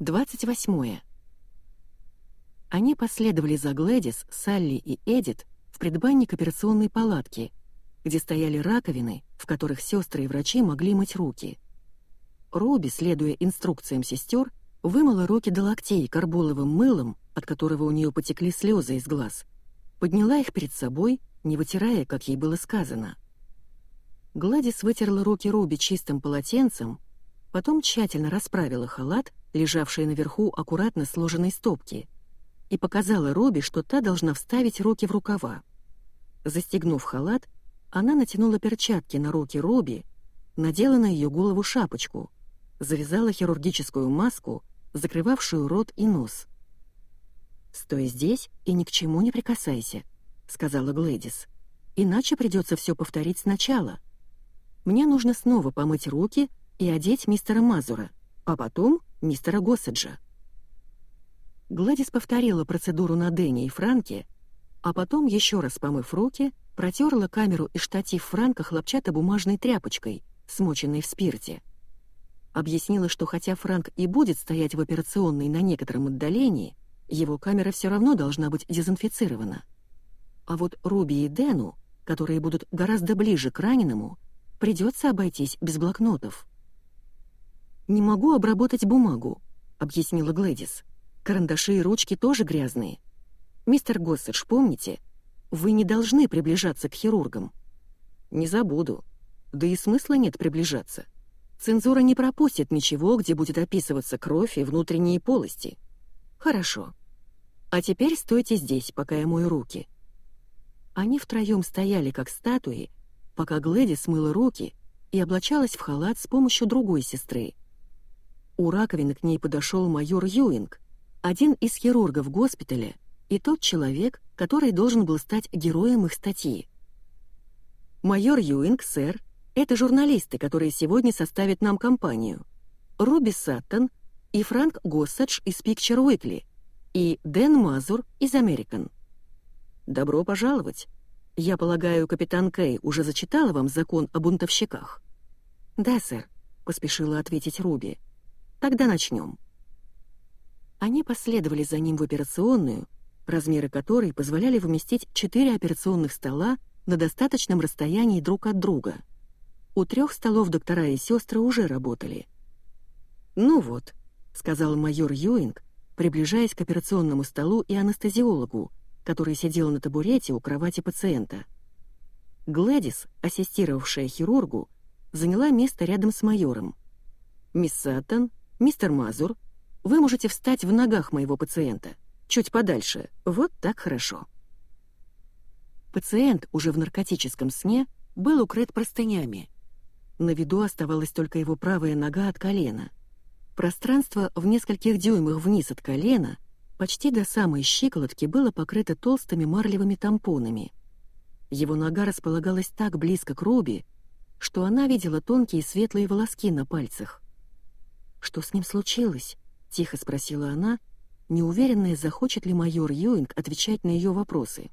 28. Они последовали за Глэдис, Салли и Эдит в предбанник операционной палатки, где стояли раковины, в которых сестры и врачи могли мыть руки. Руби, следуя инструкциям сестер, вымыла руки до локтей карболовым мылом, от которого у нее потекли слезы из глаз, подняла их перед собой, не вытирая, как ей было сказано. Гладис вытерла руки Руби чистым полотенцем, потом тщательно расправила халат, лежавший наверху аккуратно сложенной стопки, и показала Руби, что та должна вставить руки в рукава. Застегнув халат, она натянула перчатки на руки Руби, надела на ее голову шапочку, завязала хирургическую маску, закрывавшую рот и нос. «Стой здесь и ни к чему не прикасайся», — сказала Глэдис. «Иначе придется все повторить сначала». Мне нужно снова помыть руки и одеть мистера Мазура, а потом мистера Госсаджа. Гладис повторила процедуру на Дэнни и Франке, а потом, еще раз помыв руки, протерла камеру и штатив Франка хлопчатобумажной тряпочкой, смоченной в спирте. Объяснила, что хотя Франк и будет стоять в операционной на некотором отдалении, его камера все равно должна быть дезинфицирована. А вот Руби и Дэну, которые будут гораздо ближе к раненому, Придется обойтись без блокнотов. «Не могу обработать бумагу», — объяснила Глэдис. «Карандаши и ручки тоже грязные. Мистер Госсидж, помните, вы не должны приближаться к хирургам». «Не забуду. Да и смысла нет приближаться. Цензура не пропустит ничего, где будет описываться кровь и внутренние полости». «Хорошо. А теперь стойте здесь, пока я мою руки». Они втроем стояли как статуи, пока Глэди смыла руки и облачалась в халат с помощью другой сестры. У раковины к ней подошел майор Юинг, один из хирургов госпиталя и тот человек, который должен был стать героем их статьи. «Майор Юинг, сэр, это журналисты, которые сегодня составят нам компанию. Руби Саттон и Франк Госсадж из Picture Weekly и Дэн Мазур из American. Добро пожаловать!» «Я полагаю, капитан Кей уже зачитала вам закон о бунтовщиках?» «Да, сэр», — поспешила ответить Руби. «Тогда начнем». Они последовали за ним в операционную, размеры которой позволяли вместить четыре операционных стола на достаточном расстоянии друг от друга. У трех столов доктора и сестры уже работали. «Ну вот», — сказал майор Юинг, приближаясь к операционному столу и анестезиологу, который сидел на табурете у кровати пациента. Глэдис, ассистировавшая хирургу, заняла место рядом с майором. «Мисс Саттон, мистер Мазур, вы можете встать в ногах моего пациента, чуть подальше, вот так хорошо». Пациент, уже в наркотическом сне, был укрыт простынями. На виду оставалась только его правая нога от колена. Пространство в нескольких дюймах вниз от колена — почти до самой щиколотки было покрыто толстыми марлевыми тампонами. Его нога располагалась так близко к Руби, что она видела тонкие светлые волоски на пальцах. «Что с ним случилось?» — тихо спросила она, неуверенная, захочет ли майор Юинг отвечать на ее вопросы.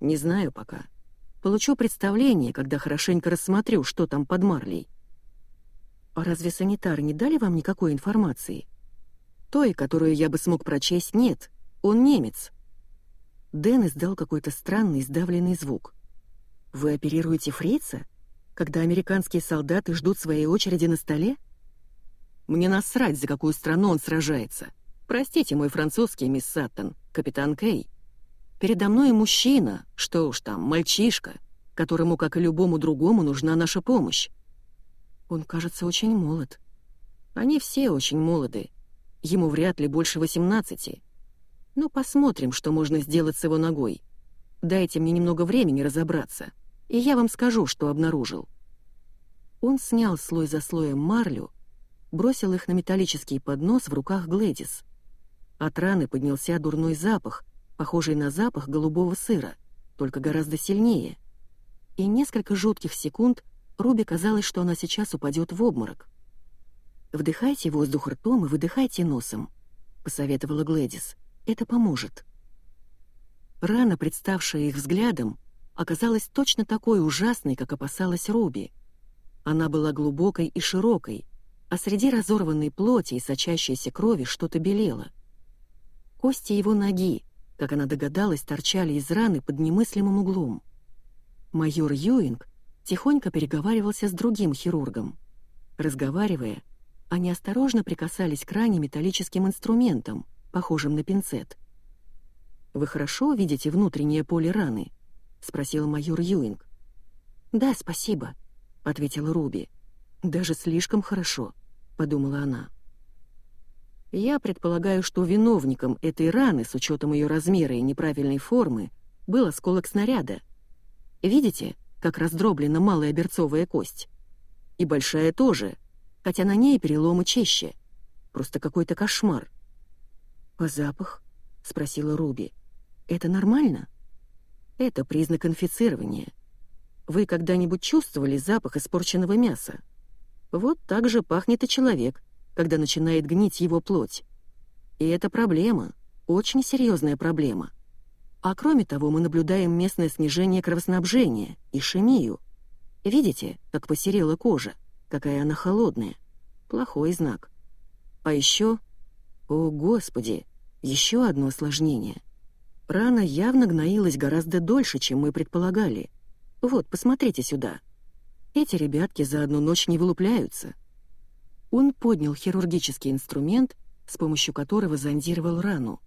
«Не знаю пока. Получу представление, когда хорошенько рассмотрю, что там под марлей». «А разве санитары не дали вам никакой информации?» Той, которую я бы смог прочесть, нет. Он немец. Дэн издал какой-то странный сдавленный звук. «Вы оперируете фрица? Когда американские солдаты ждут своей очереди на столе?» «Мне насрать, за какую страну он сражается. Простите, мой французский, мисс Саттон, капитан Кей. Передо мной мужчина, что уж там, мальчишка, которому, как и любому другому, нужна наша помощь. Он кажется очень молод. Они все очень молоды, Ему вряд ли больше 18. Но посмотрим, что можно сделать с его ногой. Дайте мне немного времени разобраться, и я вам скажу, что обнаружил. Он снял слой за слоем марлю, бросил их на металлический поднос в руках Глэдис. От раны поднялся дурной запах, похожий на запах голубого сыра, только гораздо сильнее. И несколько жутких секунд Руби казалось, что она сейчас упадет в обморок. «Вдыхайте воздух ртом и выдыхайте носом», — посоветовала Глэдис. «Это поможет». Рана, представшая их взглядом, оказалась точно такой ужасной, как опасалась Руби. Она была глубокой и широкой, а среди разорванной плоти и сочащейся крови что-то белело. Кости его ноги, как она догадалась, торчали из раны под немыслимым углом. Майор Юинг тихонько переговаривался с другим хирургом. Разговаривая, они осторожно прикасались к ране металлическим инструментом, похожим на пинцет. «Вы хорошо видите внутреннее поле раны?» — спросил майор Юинг. «Да, спасибо», — ответила Руби. «Даже слишком хорошо», — подумала она. «Я предполагаю, что виновником этой раны, с учетом ее размера и неправильной формы, был осколок снаряда. Видите, как раздроблена малая берцовая кость? И большая тоже, хотя на ней переломы чаще. Просто какой-то кошмар». «А запах?» — спросила Руби. «Это нормально?» «Это признак инфицирования», вы когда-нибудь чувствовали запах испорченного мяса? Вот так же пахнет и человек, когда начинает гнить его плоть. И это проблема, очень серьезная проблема. А кроме того, мы наблюдаем местное снижение кровоснабжения, ишемию. Видите, как посерела кожа, какая она холодная? Плохой знак. А еще... О, Господи! Еще одно осложнение. Рана явно гноилась гораздо дольше, чем мы предполагали — вот, посмотрите сюда. Эти ребятки за одну ночь не вылупляются». Он поднял хирургический инструмент, с помощью которого зондировал рану.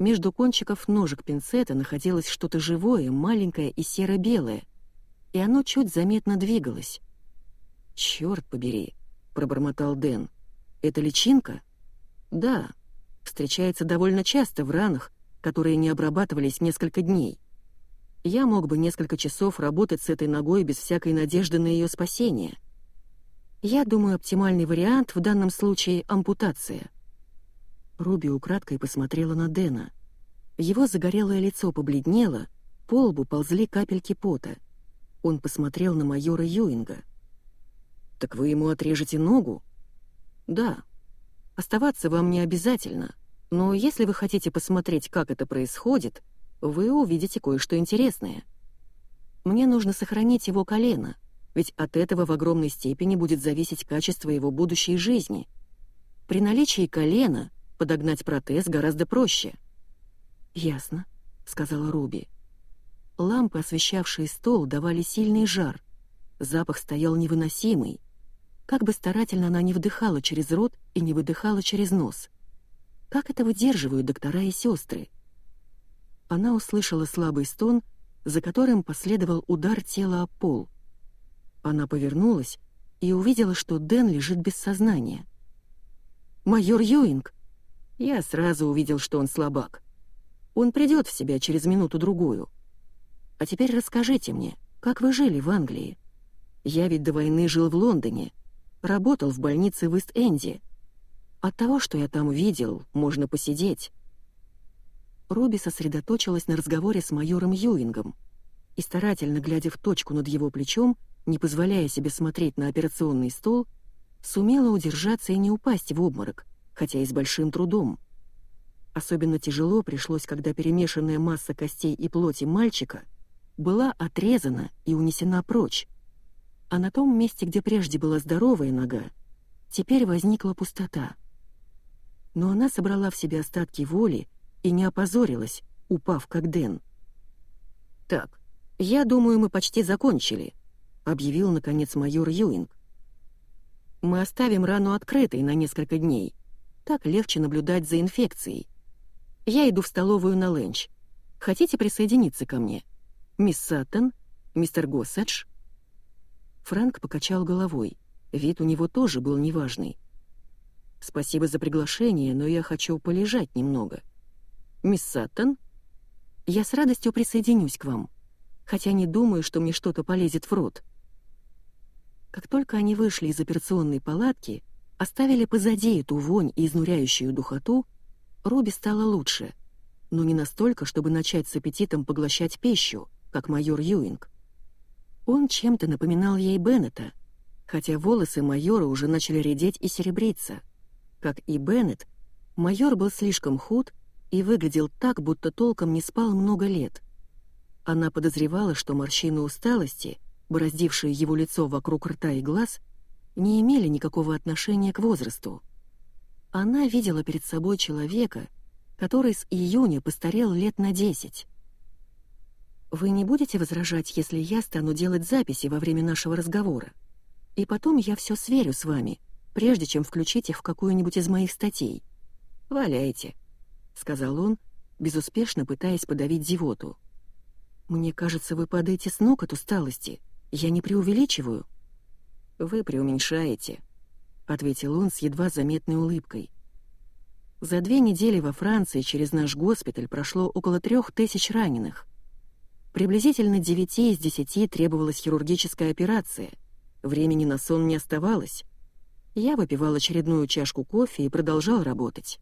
Между кончиков ножек пинцета находилось что-то живое, маленькое и серо-белое, и оно чуть заметно двигалось. «Чёрт побери», — пробормотал Дэн. «Это личинка?» «Да. Встречается довольно часто в ранах, которые не обрабатывались несколько дней я мог бы несколько часов работать с этой ногой без всякой надежды на ее спасение. Я думаю, оптимальный вариант в данном случае — ампутация. Руби украдкой посмотрела на Дэна. Его загорелое лицо побледнело, по лбу ползли капельки пота. Он посмотрел на майора Юинга. «Так вы ему отрежете ногу?» «Да. Оставаться вам не обязательно, но если вы хотите посмотреть, как это происходит, вы увидите кое-что интересное. Мне нужно сохранить его колено, ведь от этого в огромной степени будет зависеть качество его будущей жизни. При наличии колена подогнать протез гораздо проще. «Ясно», — сказала Руби. Лампы, освещавшие стол, давали сильный жар. Запах стоял невыносимый. Как бы старательно она не вдыхала через рот и не выдыхала через нос. Как это выдерживают доктора и сестры? Она услышала слабый стон, за которым последовал удар тела о пол. Она повернулась и увидела, что Дэн лежит без сознания. «Майор Юинг!» Я сразу увидел, что он слабак. Он придет в себя через минуту-другую. А теперь расскажите мне, как вы жили в Англии? Я ведь до войны жил в Лондоне, работал в больнице в Ист-Энде. От того, что я там видел, можно посидеть. Руби сосредоточилась на разговоре с майором Юингом и, старательно глядя в точку над его плечом, не позволяя себе смотреть на операционный стол, сумела удержаться и не упасть в обморок, хотя и с большим трудом. Особенно тяжело пришлось, когда перемешанная масса костей и плоти мальчика была отрезана и унесена прочь, а на том месте, где прежде была здоровая нога, теперь возникла пустота. Но она собрала в себе остатки воли и не опозорилась, упав как Дэн. «Так, я думаю, мы почти закончили», — объявил, наконец, майор Юинг. «Мы оставим рану открытой на несколько дней. Так легче наблюдать за инфекцией. Я иду в столовую на ленч. Хотите присоединиться ко мне? Мисс Саттон? Мистер Госсадж?» Фрэнк покачал головой. Вид у него тоже был неважный. «Спасибо за приглашение, но я хочу полежать немного». «Мисс Саттон?» «Я с радостью присоединюсь к вам, хотя не думаю, что мне что-то полезет в рот». Как только они вышли из операционной палатки, оставили позади эту вонь и изнуряющую духоту, Руби стало лучше, но не настолько, чтобы начать с аппетитом поглощать пищу, как майор Юинг. Он чем-то напоминал ей Беннета, хотя волосы майора уже начали редеть и серебриться. Как и Беннет, майор был слишком худ и выглядел так, будто толком не спал много лет. Она подозревала, что морщины усталости, бороздившие его лицо вокруг рта и глаз, не имели никакого отношения к возрасту. Она видела перед собой человека, который с июня постарел лет на десять. «Вы не будете возражать, если я стану делать записи во время нашего разговора? И потом я все сверю с вами, прежде чем включить их в какую-нибудь из моих статей. Валяйте», — сказал он, безуспешно пытаясь подавить зевоту. «Мне кажется, вы падаете с ног от усталости. Я не преувеличиваю». «Вы преуменьшаете», — ответил он с едва заметной улыбкой. За две недели во Франции через наш госпиталь прошло около трех тысяч раненых. Приблизительно девяти из десяти требовалась хирургическая операция. Времени на сон не оставалось. Я выпивал очередную чашку кофе и продолжал работать.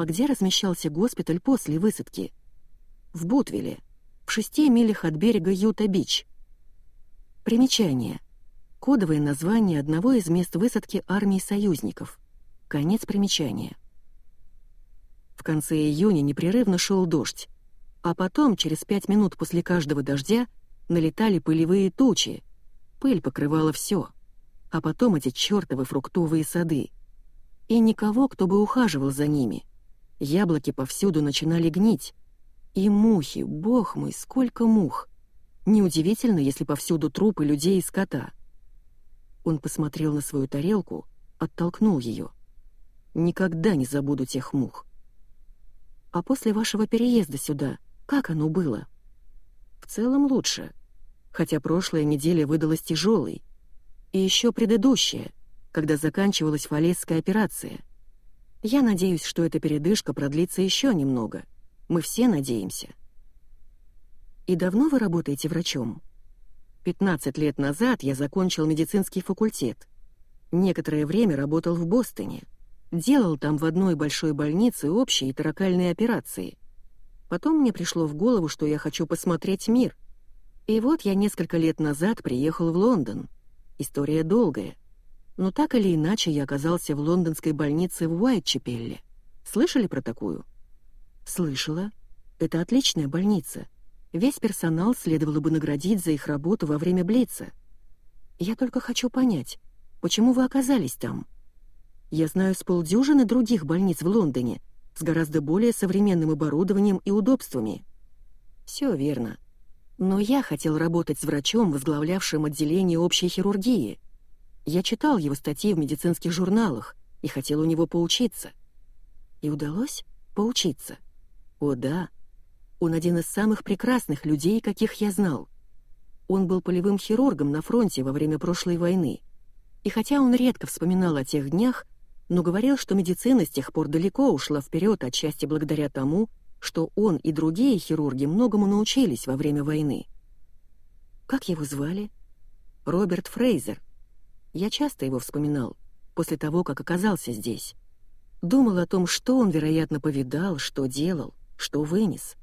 А где размещался госпиталь после высадки? В Бутвилле, в шести милях от берега Юта-Бич. Примечание. Кодовое название одного из мест высадки армии союзников. Конец примечания. В конце июня непрерывно шел дождь. А потом, через пять минут после каждого дождя, налетали пылевые тучи. Пыль покрывала все. А потом эти чертовы фруктовые сады. И никого, кто бы ухаживал за ними. Яблоки повсюду начинали гнить. И мухи, бог мой, сколько мух. Неудивительно, если повсюду трупы людей и скота. Он посмотрел на свою тарелку, оттолкнул ее. Никогда не забуду тех мух. А после вашего переезда сюда — как оно было? В целом лучше, хотя прошлая неделя выдалась тяжелой. И еще предыдущая, когда заканчивалась фалесская операция. Я надеюсь, что эта передышка продлится еще немного. Мы все надеемся. И давно вы работаете врачом? 15 лет назад я закончил медицинский факультет. Некоторое время работал в Бостоне. Делал там в одной большой больнице общие таракальные операции. Потом мне пришло в голову, что я хочу посмотреть мир. И вот я несколько лет назад приехал в Лондон. История долгая. Но так или иначе я оказался в лондонской больнице в Уайтчепелле. Слышали про такую? Слышала. Это отличная больница. Весь персонал следовало бы наградить за их работу во время Блица. Я только хочу понять, почему вы оказались там? Я знаю с полдюжины других больниц в Лондоне, с гораздо более современным оборудованием и удобствами. Все верно. Но я хотел работать с врачом, возглавлявшим отделение общей хирургии. Я читал его статьи в медицинских журналах и хотел у него поучиться. И удалось поучиться. О да, он один из самых прекрасных людей, каких я знал. Он был полевым хирургом на фронте во время прошлой войны. И хотя он редко вспоминал о тех днях, но говорил, что медицина с тех пор далеко ушла вперед, отчасти благодаря тому, что он и другие хирурги многому научились во время войны. Как его звали? Роберт Фрейзер. Я часто его вспоминал, после того, как оказался здесь. Думал о том, что он, вероятно, повидал, что делал, что вынес.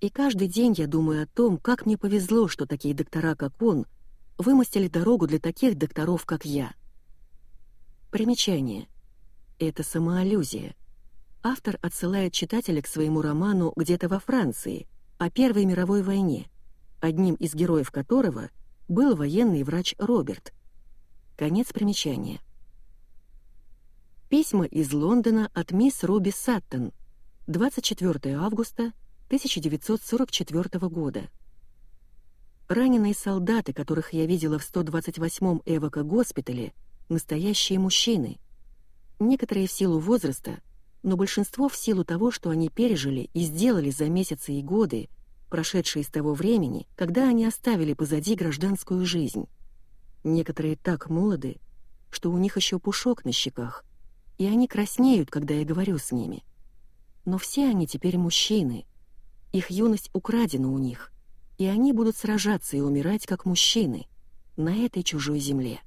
И каждый день я думаю о том, как мне повезло, что такие доктора, как он, вымостили дорогу для таких докторов, как я. Примечание. Это самоаллюзия. Автор отсылает читателя к своему роману «Где-то во Франции» о Первой мировой войне, одним из героев которого был военный врач Роберт. Конец примечания. Письма из Лондона от мисс Руби Саттон, 24 августа 1944 года. Раненые солдаты, которых я видела в 128-м эвако-госпитале, настоящие мужчины — Некоторые в силу возраста, но большинство в силу того, что они пережили и сделали за месяцы и годы, прошедшие с того времени, когда они оставили позади гражданскую жизнь. Некоторые так молоды, что у них еще пушок на щеках, и они краснеют, когда я говорю с ними. Но все они теперь мужчины. Их юность украдена у них, и они будут сражаться и умирать как мужчины на этой чужой земле.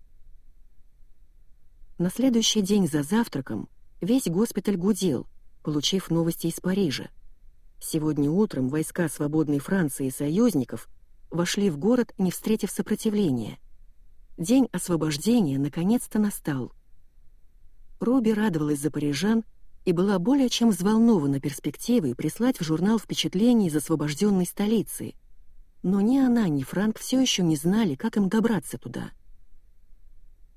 На следующий день за завтраком весь госпиталь гудел, получив новости из Парижа. Сегодня утром войска свободной Франции и союзников вошли в город, не встретив сопротивления. День освобождения наконец-то настал. Робби радовалась за парижан и была более чем взволнована перспективой прислать в журнал впечатлений из освобожденной столицы. Но ни она, ни Франк все еще не знали, как им добраться туда —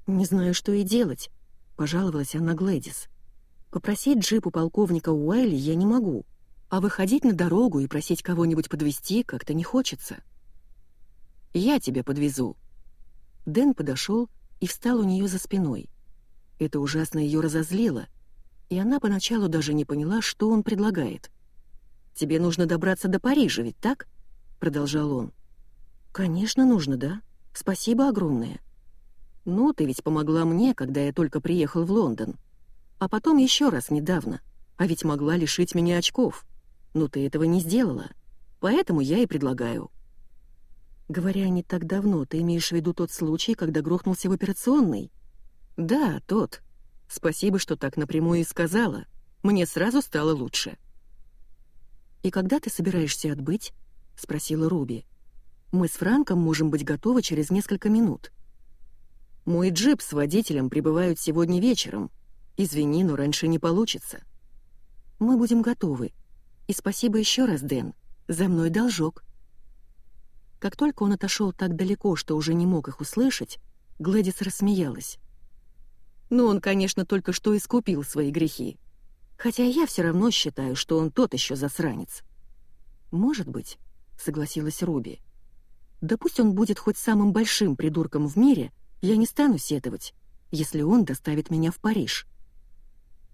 «Не знаю, что и делать», — пожаловалась она Глэдис. «Попросить джип у полковника Уайли я не могу, а выходить на дорогу и просить кого-нибудь подвезти как-то не хочется». «Я тебя подвезу». Дэн подошел и встал у нее за спиной. Это ужасно ее разозлило, и она поначалу даже не поняла, что он предлагает. «Тебе нужно добраться до Парижа, ведь так?» — продолжал он. «Конечно, нужно, да. Спасибо огромное». «Ну, ты ведь помогла мне, когда я только приехал в Лондон. А потом еще раз недавно. А ведь могла лишить меня очков. Но ты этого не сделала. Поэтому я и предлагаю». Говоря не так давно, ты имеешь в виду тот случай, когда грохнулся в операционной? Да, тот. Спасибо, что так напрямую и сказала. Мне сразу стало лучше. И когда ты собираешься отбыть? спросила Руби. Мы с Франком можем быть готовы через несколько минут. Мой джип с водителем прибывают сегодня вечером. Извини, но раньше не получится. Мы будем готовы. И спасибо еще раз, Дэн. За мной должок. Как только он отошел так далеко, что уже не мог их услышать, Глэдис рассмеялась. «Ну, он, конечно, только что искупил свои грехи. Хотя я все равно считаю, что он тот еще засранец». «Может быть», — согласилась Руби. «Да пусть он будет хоть самым большим придурком в мире, я не стану сетовать, если он доставит меня в Париж».